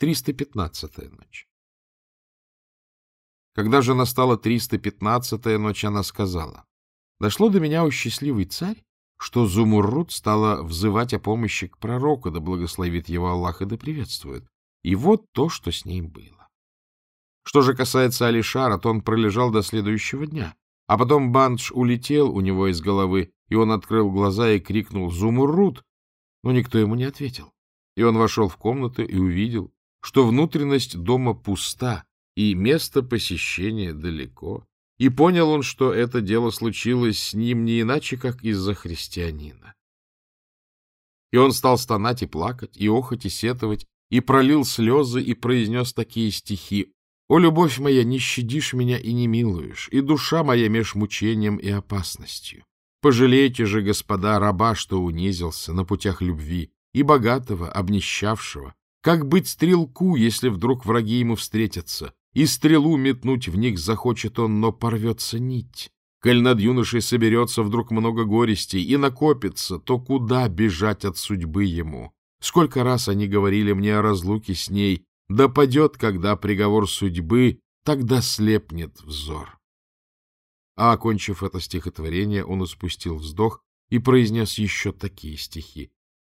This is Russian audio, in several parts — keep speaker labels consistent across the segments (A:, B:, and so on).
A: 315-я ночь. Когда же настала 315-я ночь, она сказала, «Дошло до меня, о счастливый царь, что Зумуррут стала взывать о помощи к пророку, да благословит его Аллах и да приветствует. И вот то, что с ним было. Что же касается Алишара, то он пролежал до следующего дня, а потом Бандж улетел у него из головы, и он открыл глаза и крикнул «Зумуррут!», но никто ему не ответил. И он вошел в комнату и увидел, что внутренность дома пуста, и место посещения далеко. И понял он, что это дело случилось с ним не иначе, как из-за христианина. И он стал стонать и плакать, и охоть, и сетовать, и пролил слезы, и произнес такие стихи. «О, любовь моя, не щадишь меня и не милуешь, и душа моя меж мучением и опасностью. Пожалейте же, господа, раба, что унизился на путях любви, и богатого, обнищавшего. Как быть стрелку, если вдруг враги ему встретятся? И стрелу метнуть в них захочет он, но порвется нить. Коль над юношей соберется вдруг много горестей и накопится, то куда бежать от судьбы ему? Сколько раз они говорили мне о разлуке с ней, да падет, когда приговор судьбы, тогда слепнет взор. А, окончив это стихотворение, он испустил вздох и произнес еще такие стихи.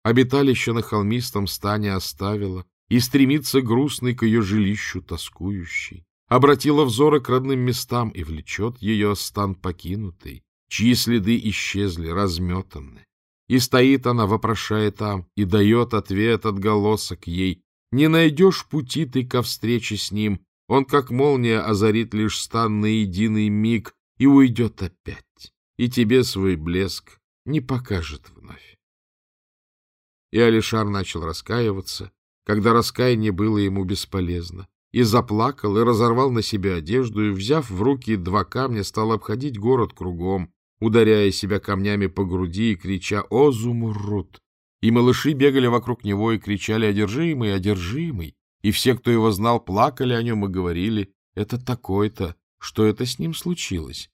A: Обиталище на холмистом стане оставила, и стремится грустный к ее жилищу тоскующий. Обратила взоры к родным местам и влечет ее стан покинутый, чьи следы исчезли, разметаны. И стоит она, вопрошая там, и дает ответ отголосок ей. Не найдешь пути ты ко встрече с ним, он, как молния, озарит лишь стан на единый миг и уйдет опять, и тебе свой блеск не покажет вновь. И Алишар начал раскаиваться, когда раскаяние было ему бесполезно, и заплакал, и разорвал на себе одежду, и, взяв в руки два камня, стал обходить город кругом, ударяя себя камнями по груди и крича «О, Зумуррут!». И малыши бегали вокруг него и кричали «Одержимый, одержимый!». И все, кто его знал, плакали о нем и говорили «Это такой-то, что это с ним случилось?».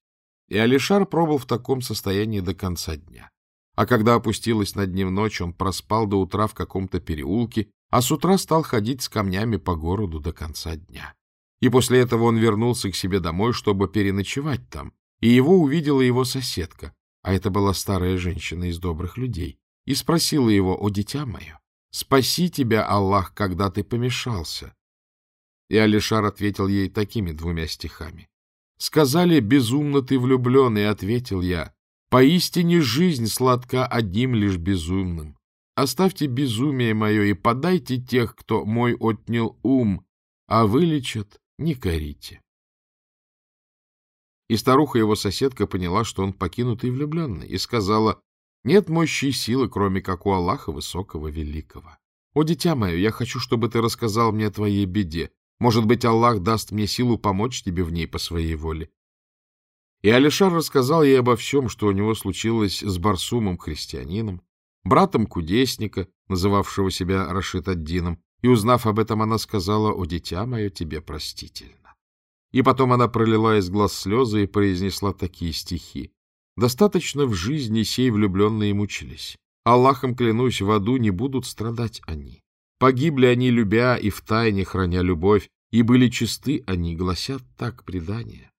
A: И Алишар пробыл в таком состоянии до конца дня. А когда опустилась над ним ночь, он проспал до утра в каком-то переулке, а с утра стал ходить с камнями по городу до конца дня. И после этого он вернулся к себе домой, чтобы переночевать там, и его увидела его соседка, а это была старая женщина из добрых людей, и спросила его, «О, дитя мое, спаси тебя, Аллах, когда ты помешался». И Алишар ответил ей такими двумя стихами. «Сказали, безумно ты влюблен, и ответил я, Поистине жизнь сладка одним лишь безумным. Оставьте безумие мое и подайте тех, кто мой отнял ум, а вылечат не корите. И старуха его соседка поняла, что он покинутый и влюбленный, и сказала, нет мощи и силы, кроме как у Аллаха Высокого Великого. О, дитя мое, я хочу, чтобы ты рассказал мне о твоей беде. Может быть, Аллах даст мне силу помочь тебе в ней по своей воле. И Алишар рассказал ей обо всем, что у него случилось с Барсумом христианином, братом кудесника, называвшего себя Рашид Аддином, и, узнав об этом, она сказала, «О, дитя мое, тебе простительно». И потом она пролила из глаз слезы и произнесла такие стихи. «Достаточно в жизни сей влюбленные мучились. Аллахом клянусь, в аду не будут страдать они. Погибли они, любя и в тайне храня любовь, и были чисты они, гласят так предания.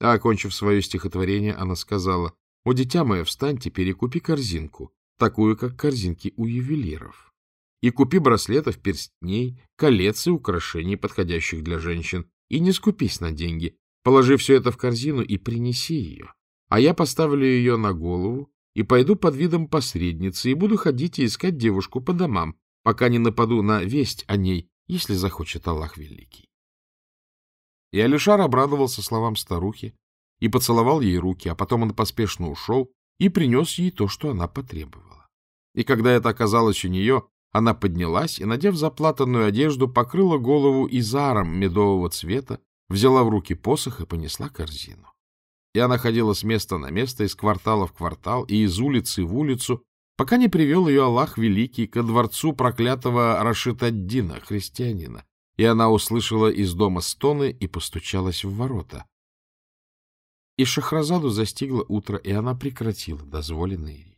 A: А, окончив свое стихотворение, она сказала, «О, дитя мое, встань теперь и купи корзинку, такую, как корзинки у ювелиров, и купи браслетов, перстней, колец и украшений, подходящих для женщин, и не скупись на деньги, положи все это в корзину и принеси ее, а я поставлю ее на голову и пойду под видом посредницы и буду ходить и искать девушку по домам, пока не нападу на весть о ней, если захочет Аллах Великий. И Алишар обрадовался словам старухи и поцеловал ей руки, а потом он поспешно ушел и принес ей то, что она потребовала. И когда это оказалось у нее, она поднялась и, надев заплатанную одежду, покрыла голову изаром медового цвета, взяла в руки посох и понесла корзину. И она ходила с места на место, из квартала в квартал и из улицы в улицу, пока не привел ее Аллах Великий ко дворцу проклятого Рашид-ад-Дина, христианина, и она услышала из дома стоны и постучалась в ворота. И Шахразаду застигло утро, и она прекратила дозволенные